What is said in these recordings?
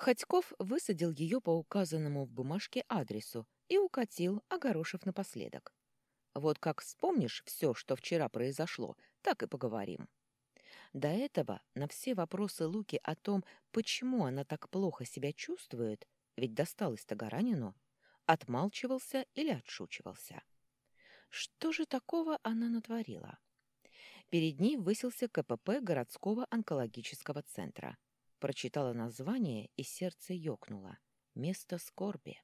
Ходьков высадил ее по указанному в бумажке адресу и укатил, огорошив напоследок. Вот как вспомнишь все, что вчера произошло, так и поговорим. До этого на все вопросы Луки о том, почему она так плохо себя чувствует, ведь досталось-то Гаранину, отмалчивался или отшучивался. Что же такого она натворила? Перед ней высился КПП городского онкологического центра. Прочитала название, и сердце ёкнуло. Место скорби.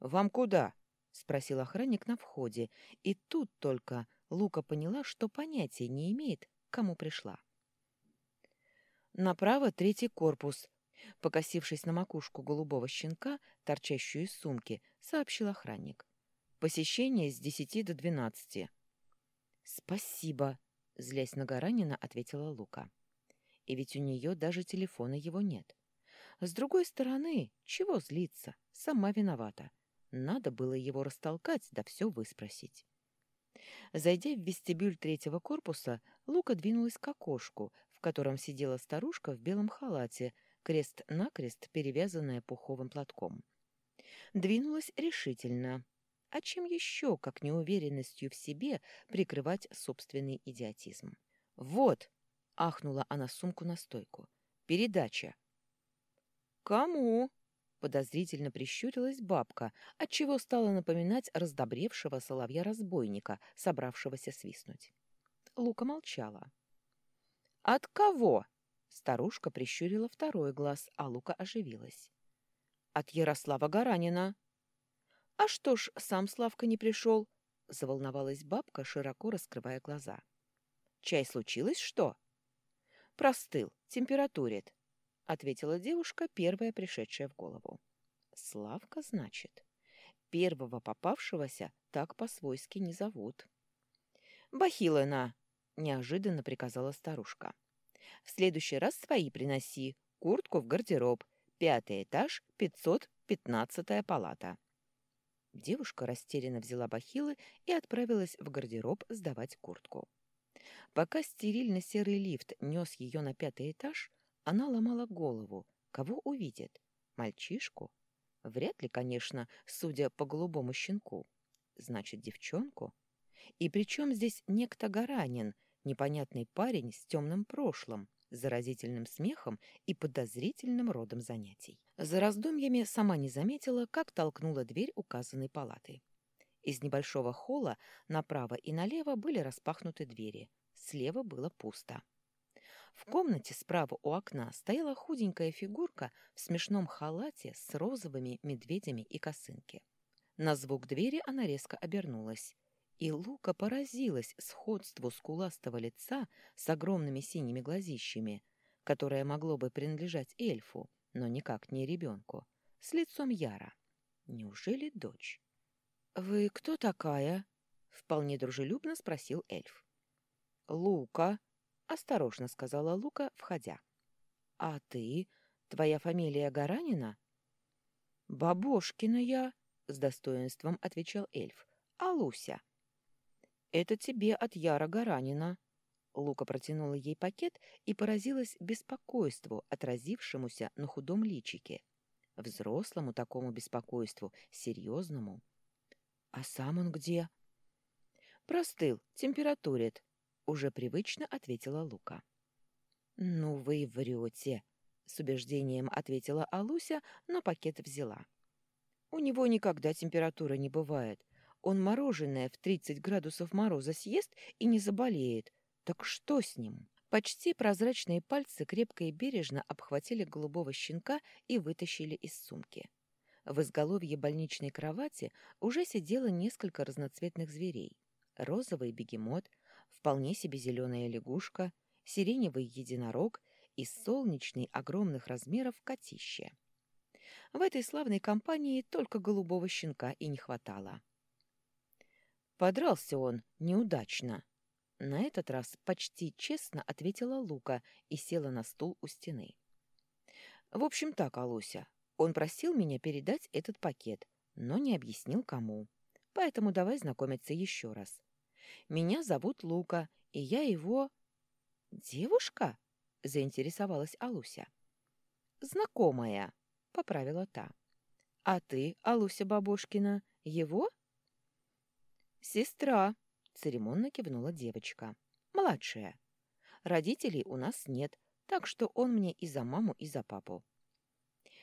«Вам куда?» — спросил охранник на входе, и тут только Лука поняла, что понятия не имеет, к кому пришла. «Направо третий корпус», — покосившись на макушку голубого щенка, торчащую из сумки, сообщил охранник. «Посещение с десяти до двенадцати». «Спасибо», — злясь на Гаранина, ответила Лука. «И ведь у нее даже телефона его нет. С другой стороны, чего злиться? Сама виновата. Надо было его растолкать, да все выспросить». Зайдя в вестибюль третьего корпуса, Лука двинулась к окошку, в котором сидела старушка в белом халате, крест-накрест перевязанная пуховым платком. Двинулась решительно. А чем еще, как неуверенностью в себе, прикрывать собственный идиотизм? «Вот!» — ахнула она сумку на стойку. «Передача». «Кому?» — подозрительно прищурилась бабка, отчего стала напоминать раздобревшего соловья-разбойника, собравшегося свистнуть. Лука молчала. «От кого?» — старушка прищурила второй глаз, а Лука оживилась. «От Ярослава Гаранина». «А что ж, сам Славка не пришел?» — заволновалась бабка, широко раскрывая глаза. «Чай случилось, что?» «Простыл, температурит», — ответила девушка, первая пришедшая в голову. «Славка, значит. Первого попавшегося так по-свойски не зовут». «Бахилына!» — неожиданно приказала старушка. «В следующий раз свои приноси, куртку в гардероб, пятый этаж, пятьсот пятнадцатая палата». Девушка растерянно взяла бахилы и отправилась в гардероб сдавать куртку. Пока стерильно-серый лифт нес ее на пятый этаж, она ломала голову. Кого увидит? Мальчишку? Вряд ли, конечно, судя по голубому щенку. Значит, девчонку? И причем здесь некто Гаранин, непонятный парень с темным прошлым, заразительным смехом и подозрительным родом занятий. За раздумьями сама не заметила, как толкнула дверь указанной палаты. Из небольшого холла направо и налево были распахнуты двери. Слева было пусто. В комнате справа у окна стояла худенькая фигурка в смешном халате с розовыми медведями и косынке. На звук двери она резко обернулась. И Лука поразилась сходству скуластого лица с огромными синими глазищами, которое могло бы принадлежать эльфу, но никак не ребенку, с лицом Яра. Неужели дочь? «Вы кто такая?» — вполне дружелюбно спросил эльф. «Лука», — осторожно сказала Лука, входя. «А ты? Твоя фамилия Гаранина?» «Бабошкина я», — с достоинством отвечал эльф. «А Луся?» «Это тебе от Яра Гаранина». Лука протянула ей пакет и поразилась беспокойству, отразившемуся на худом личике. Взрослому такому беспокойству, серьезному. «А сам он где?» «Простыл, температурит», — уже привычно ответила Лука. «Ну вы врете», — с убеждением ответила Алуся, но пакет взяла. «У него никогда температура не бывает. Он мороженое в 30 градусов мороза съест и не заболеет. Так что с ним? Почти прозрачные пальцы крепко и бережно обхватили голубого щенка и вытащили из сумки. В изголовье больничной кровати уже сидело несколько разноцветных зверей. Розовый бегемот, вполне себе зеленая лягушка, сиреневый единорог и солнечный огромных размеров котище. В этой славной компании только голубого щенка и не хватало. Подрался он неудачно. На этот раз почти честно ответила Лука и села на стул у стены. В общем так, Алуся, он просил меня передать этот пакет, но не объяснил кому. Поэтому давай знакомиться еще раз. Меня зовут Лука, и я его... Девушка? Заинтересовалась Алуся. знакомая», — поправила та. «А ты, Алуся Бабушкина, его?» «Сестра», — церемонно кивнула девочка. «Младшая. Родителей у нас нет, так что он мне и за маму, и за папу».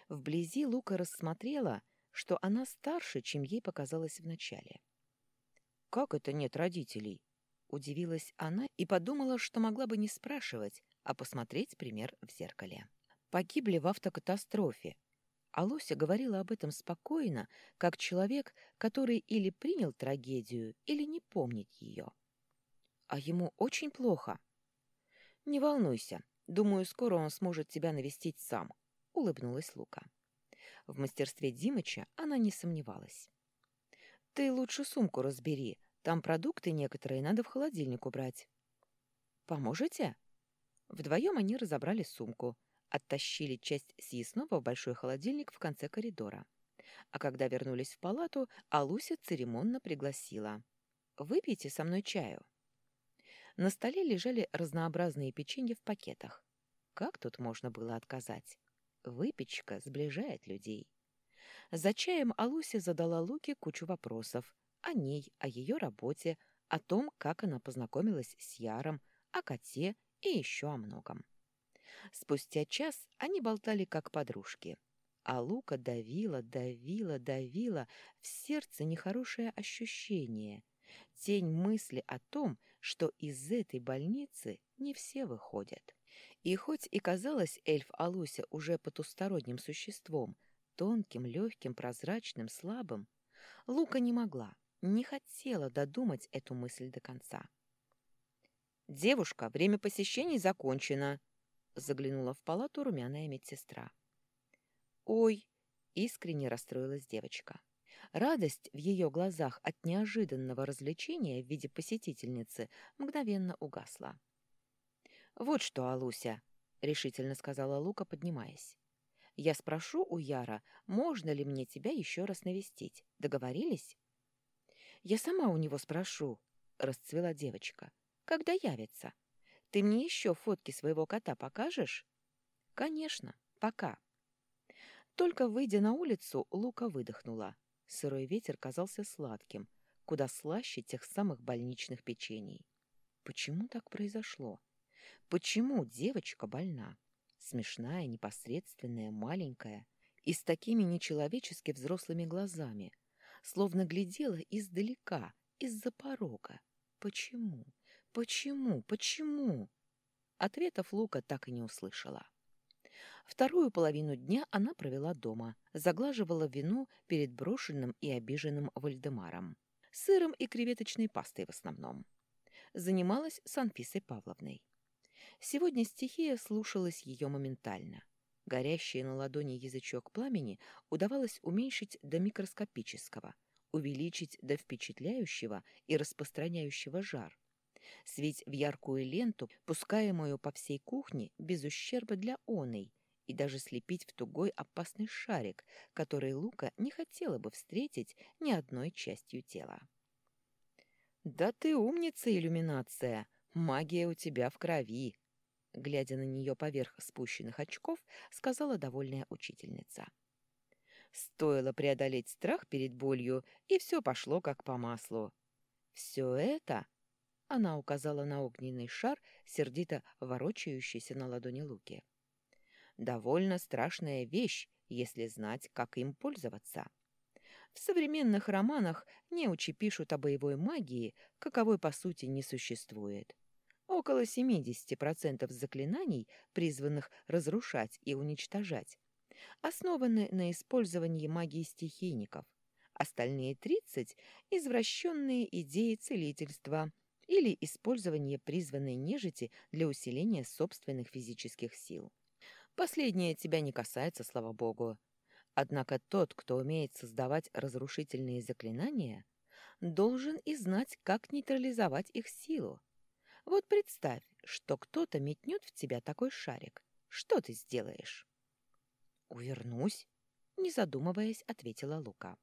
Вблизи Лука рассмотрела, что она старше, чем ей показалось вначале. «Как это нет родителей?» Удивилась она и подумала, что могла бы не спрашивать, а посмотреть пример в зеркале. Погибли в автокатастрофе. А Лося говорила об этом спокойно, как человек, который или принял трагедию, или не помнит ее. А ему очень плохо. «Не волнуйся, думаю, скоро он сможет тебя навестить сам», — улыбнулась Лука. В мастерстве Димыча она не сомневалась. «Ты лучше сумку разбери, там продукты некоторые надо в холодильник убрать». «Поможете?» Вдвоем они разобрали сумку, оттащили часть съестного в большой холодильник в конце коридора. А когда вернулись в палату, Алуся церемонно пригласила. «Выпейте со мной чаю». На столе лежали разнообразные печенья в пакетах. Как тут можно было отказать? Выпечка сближает людей. За чаем Алуся задала Луке кучу вопросов, о ней, о ее работе, о том, как она познакомилась с Яром, о коте и еще о многом. Спустя час они болтали как подружки, а Лука давила, давила, давила в сердце нехорошее ощущение, тень мысли о том, что из этой больницы не все выходят. И хоть и казалось эльф Алуся уже потусторонним существом, тонким, легким, прозрачным, слабым, Лука не могла, не хотела додумать эту мысль до конца. «Девушка, время посещений закончено», — заглянула в палату румяная медсестра. «Ой!» — искренне расстроилась девочка. Радость в ее глазах от неожиданного развлечения в виде посетительницы мгновенно угасла. «Вот что, Алуся», — решительно сказала Лука, поднимаясь. «Я спрошу у Яра, можно ли мне тебя еще раз навестить. Договорились?» Я сама у него спрошу, — расцвела девочка. Когда явится? Ты мне еще фотки своего кота покажешь? Конечно, пока. Только выйдя на улицу, Лука выдохнула. Сырой ветер казался сладким, куда слаще тех самых больничных печений. Почему так произошло? Почему девочка больна? Смешная, непосредственная, маленькая и с такими нечеловечески взрослыми глазами — словно глядела издалека, из-за порога. Почему? Почему? Почему? Ответов Лука так и не услышала. Вторую половину дня она провела дома, заглаживала вину перед брошенным и обиженным Вальдемаром. Сыром и креветочной пастой в основном. Занималась с Анфисой Павловной. Сегодня стихия слушалась ее моментально. Горящий на ладони язычок пламени удавалось уменьшить до микроскопического, увеличить до впечатляющего и распространяющего жар, свить в яркую ленту, пускаемую по всей кухне без ущерба для оной, и даже слепить в тугой опасный шарик, который Лука не хотела бы встретить ни одной частью тела. «Да ты умница, иллюминация! Магия у тебя в крови!» Глядя на нее поверх спущенных очков, сказала довольная учительница. Стоило преодолеть страх перед болью, и все пошло как по маслу. Все это... Она указала на огненный шар, сердито ворочающийся на ладони Луки. «Довольно страшная вещь, если знать, как им пользоваться. В современных романах неучи пишут о боевой магии, каковой по сути не существует. Около 70% заклинаний, призванных разрушать и уничтожать, основаны на использовании магии стихийников. Остальные 30 – извращенные идеи целительства или использование призванной нежити для усиления собственных физических сил. Последнее тебя не касается, слава богу. Однако тот, кто умеет создавать разрушительные заклинания, должен и знать, как нейтрализовать их силу. Вот представь, что кто-то метнет в тебя такой шарик. Что ты сделаешь? Увернусь, не задумываясь, ответила Лука.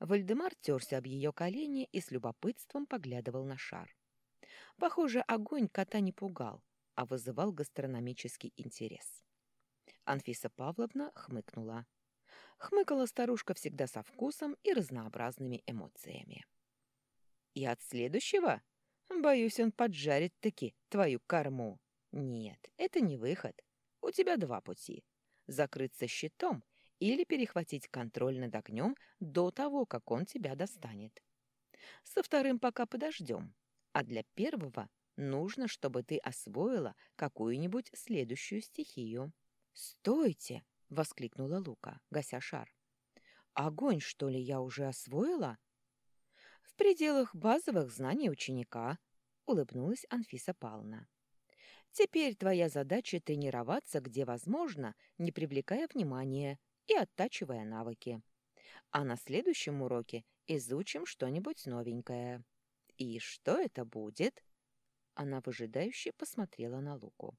Вальдемар терся об ее колени и с любопытством поглядывал на шар. Похоже, огонь кота не пугал, а вызывал гастрономический интерес. Анфиса Павловна хмыкнула. Хмыкала старушка всегда со вкусом и разнообразными эмоциями. «И от следующего? Боюсь, он поджарит-таки твою корму. Нет, это не выход. У тебя два пути. Закрыться щитом или перехватить контроль над огнем до того, как он тебя достанет. Со вторым пока подождем, а для первого нужно, чтобы ты освоила какую-нибудь следующую стихию. «Стойте!» — воскликнула Лука, гася шар. «Огонь, что ли, я уже освоила?» «В пределах базовых знаний ученика», — улыбнулась Анфиса Павловна. «Теперь твоя задача тренироваться, где возможно, не привлекая внимания и оттачивая навыки. А на следующем уроке изучим что-нибудь новенькое. И что это будет?» Она выжидающе посмотрела на Луку.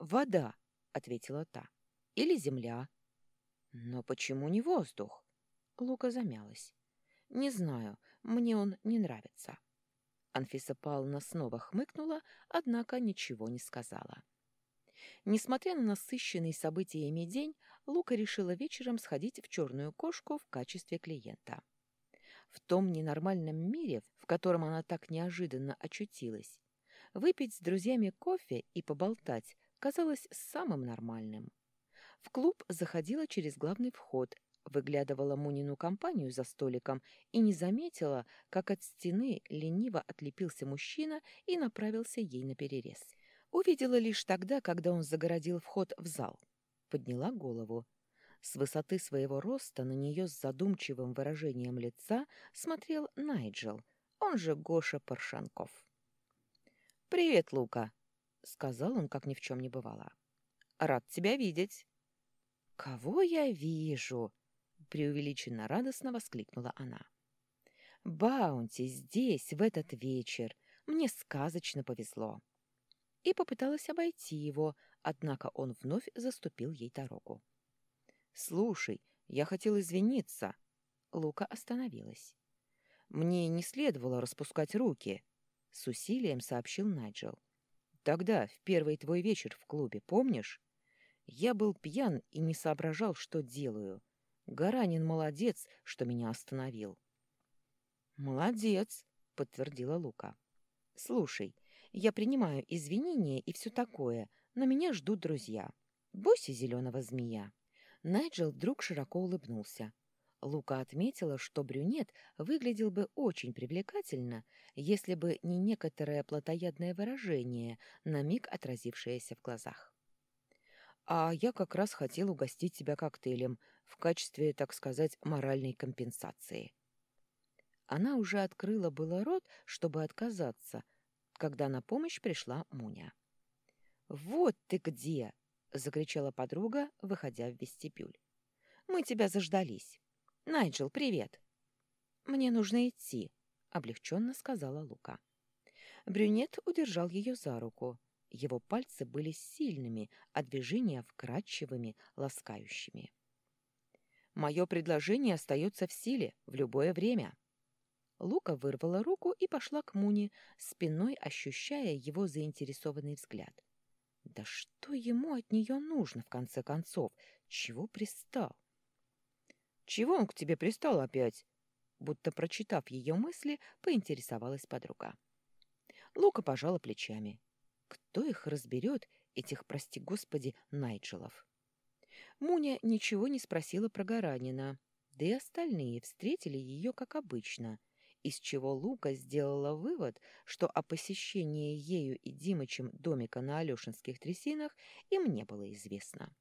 «Вода», — ответила та. Или земля. Но почему не воздух? Лука замялась. Не знаю, мне он не нравится. Анфиса Павловна снова хмыкнула, однако ничего не сказала. Несмотря на насыщенный событиями день, Лука решила вечером сходить в черную кошку в качестве клиента. В том ненормальном мире, в котором она так неожиданно очутилась, выпить с друзьями кофе и поболтать казалось самым нормальным. В клуб заходила через главный вход, выглядывала Мунину компанию за столиком и не заметила, как от стены лениво отлепился мужчина и направился ей на перерез. Увидела лишь тогда, когда он загородил вход в зал. Подняла голову. С высоты своего роста на нее с задумчивым выражением лица смотрел Найджел, он же Гоша Паршанков. «Привет, Лука», — сказал он, как ни в чем не бывало. «Рад тебя видеть». «Кого я вижу?» — преувеличенно радостно воскликнула она. «Баунти здесь, в этот вечер. Мне сказочно повезло». И попыталась обойти его, однако он вновь заступил ей дорогу. «Слушай, я хотел извиниться». Лука остановилась. «Мне не следовало распускать руки», — с усилием сообщил Найджел. «Тогда, в первый твой вечер в клубе, помнишь? Я был пьян и не соображал, что делаю. Гаранин молодец, что меня остановил. «Молодец», — подтвердила Лука. «Слушай, я принимаю извинения и все такое, но меня ждут друзья. Бойся зеленого змея». Найджел вдруг широко улыбнулся. Лука отметила, что брюнет выглядел бы очень привлекательно, если бы не некоторое плотоядное выражение, на миг отразившееся в глазах. А я как раз хотел угостить тебя коктейлем в качестве, так сказать, моральной компенсации. Она уже открыла было рот, чтобы отказаться, когда на помощь пришла Муня. «Вот ты где!» — закричала подруга, выходя в вестибюль. «Мы тебя заждались. Найджел, привет!» «Мне нужно идти», — облегченно сказала Лука. Брюнет удержал ее за руку — его пальцы были сильными, а движения вкрадчивыми, ласкающими. «Мое предложение остается в силе в любое время». Лука вырвала руку и пошла к Муне, спиной ощущая его заинтересованный взгляд. «Да что ему от нее нужно, в конце концов? Чего пристал?» «Чего он к тебе пристал опять?» Будто прочитав ее мысли, поинтересовалась подруга. Лука пожала плечами. Кто их разберет, этих, прости господи, Найджелов? Муня ничего не спросила про Гаранина, да и остальные встретили ее как обычно, из чего Лука сделала вывод, что о посещении ею и Димычем домика на Алешинских трясинах им не было известно.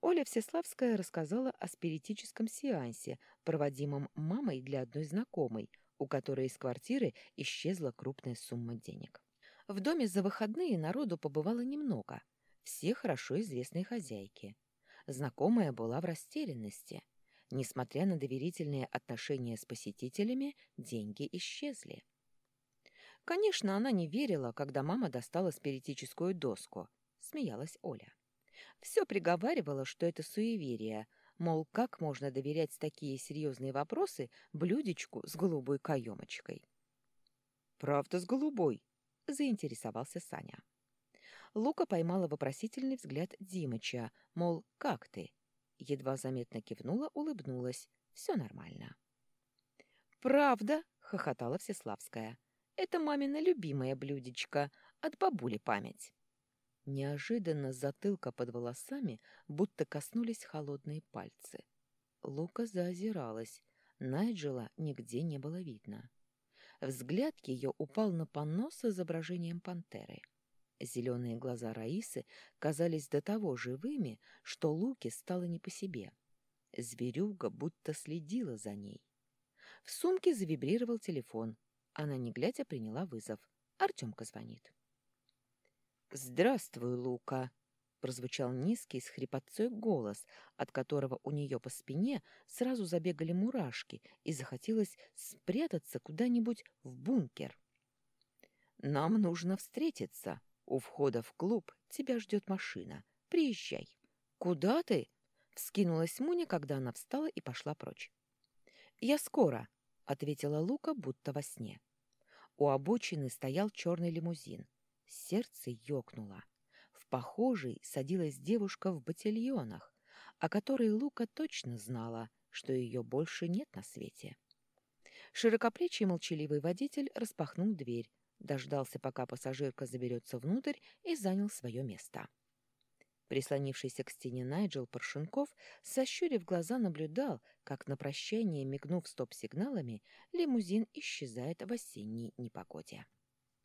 Оля Всеславская рассказала о спиритическом сеансе, проводимом мамой для одной знакомой, у которой из квартиры исчезла крупная сумма денег. В доме за выходные народу побывало немного, все хорошо известные хозяйки. Знакомая была в растерянности. Несмотря на доверительные отношения с посетителями, деньги исчезли. Конечно, она не верила, когда мама достала спиритическую доску, смеялась Оля. Все приговаривала, что это суеверие, мол, как можно доверять такие серьезные вопросы блюдечку с голубой каемочкой. «Правда с голубой?» Заинтересовался Саня. Лука поймала вопросительный взгляд Димыча, мол, как ты? Едва заметно кивнула, улыбнулась. Все нормально. «Правда?» — хохотала Всеславская. «Это мамина любимое блюдечко, от бабули память». Неожиданно затылка под волосами будто коснулись холодные пальцы. Лука заозиралась. Найджела нигде не было видно. Взгляд ее упал на панно с изображением пантеры. Зеленые глаза Раисы казались до того живыми, что Луке стало не по себе. Зверюга будто следила за ней. В сумке завибрировал телефон. Она, не глядя, приняла вызов. Артемка звонит. «Здравствуй, Лука!» — прозвучал низкий с хрипотцой голос, от которого у нее по спине сразу забегали мурашки и захотелось спрятаться куда-нибудь в бункер. «Нам нужно встретиться. У входа в клуб тебя ждет машина. Приезжай». «Куда ты?» — вскинулась Муня, когда она встала и пошла прочь. «Я скоро», — ответила Лука, будто во сне. У обочины стоял черный лимузин. Сердце ёкнуло. В похожий садилась девушка в ботильонах, о которой Лука точно знала, что ее больше нет на свете. Широкоплечий молчаливый водитель распахнул дверь, дождался, пока пассажирка заберется внутрь, и занял свое место. Прислонившийся к стене Найджел Паршенков, сощурив глаза, наблюдал, как на прощание, мигнув стоп-сигналами, лимузин исчезает в осенней непогоде.